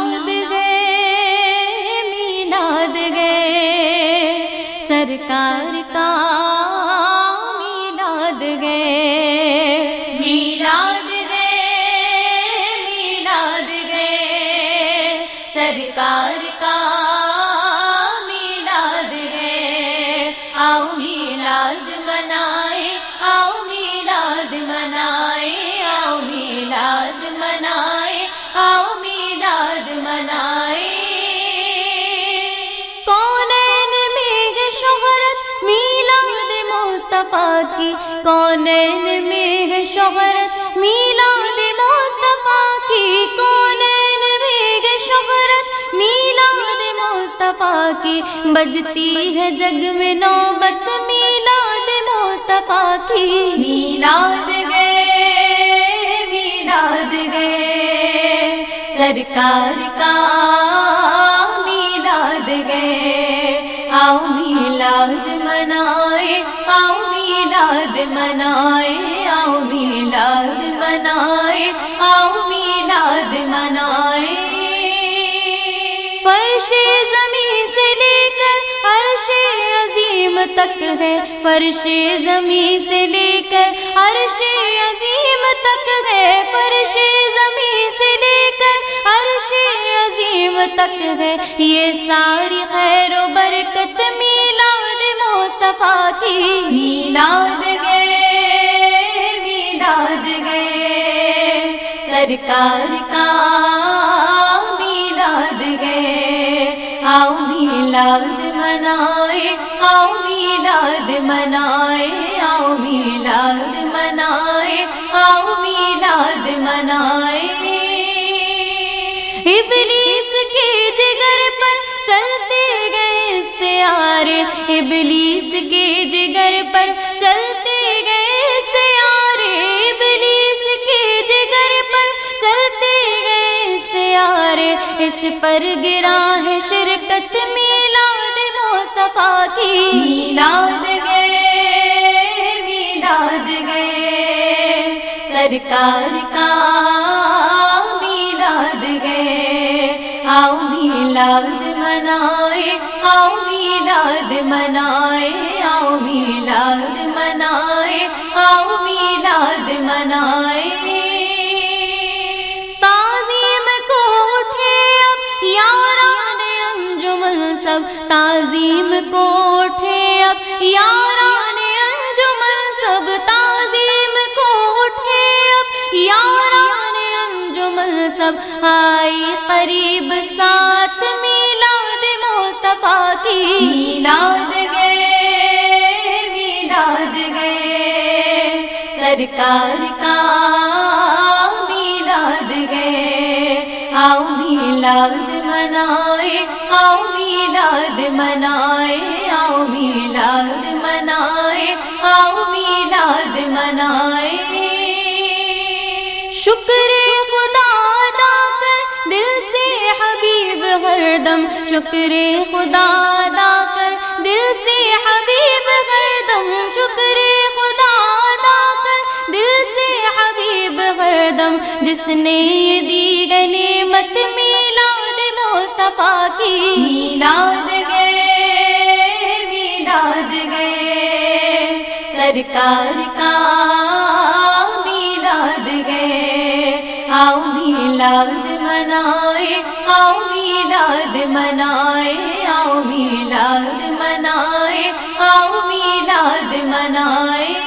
میلاد گئے میلاد گئے۔ سرکار کا میلاد گئے۔ میلاد گئے میلاد گئے۔ سرکار کا میلاد ہے آؤ میلاد منائے منائے۔ کونین میں شہرت میلاد مصطفیٰ کی۔ کونین میں شہرت میلاد مصطفیٰ کی۔ کونین میں شہرت میلاد مصطفیٰ کی۔ بجتی ہے جگ میں نوبت میلاد مصطفیٰ کی۔ میلاد سرکار کا میلاد گئے۔ آؤ میلاد منائے، آؤ میلاد منائے، آؤ میلاد منائے، آؤ میلاد منائے۔ فرش زمین سے لے کر عرش عظیم تک ہے۔ فرش زمین سے لے کر عرش عظیم تک ہے۔ فرش تک ہے۔ یہ ساری خیر و برکت میلاد مصطفیٰ کی۔ میلاد گئے میلاد گئے۔ سرکار کا میلاد گئے۔ آؤ میلاد منائے، آؤ میلاد منائے، آؤ میلاد منائے، آؤ میلاد منائے۔ ابلیس جگر پر چلتے گئے سیارے ابلیس کے جگر پر چلتے گئے سیارے ابلیس کے جگر پر چلتے گئے سیارے اس پر گرا ہے شرکت میلاد مصطفیٰ کی۔ میلاد گئے میلاد گئے۔ سرکار کا آؤ میلاد منائے آؤ میلاد منائے آؤ میلاد منائے آؤ میلاد منائے۔ تعظیم کو اٹھے اب یاران انجمن سب، تعظیم کو اٹھے اب یاران انجمن آئی قریب ساتھ میلاد مصطفیٰ کی۔ میلاد گئے میلاد گئے۔ سرکار کا میلاد گئے۔ آؤ میلاد منائے، آؤ میلاد منائے، آؤ میلاد منائے، آؤ میلاد منائے۔ شکر ہر دم شکر خدا ادا کر۔ دل سے حبیب ہر دم شکر خدا ادا کر۔ دل سے حبیب ہر دم جس نے یہ دی غنیمت میلاد مصطفیٰ کی۔ میلاد گئے میلاد گئے۔ سرکار کا میلاد گئے۔ آؤ میلاد منائے آؤ میلاد منائے آؤ میلاد منائے آؤ میلاد منائے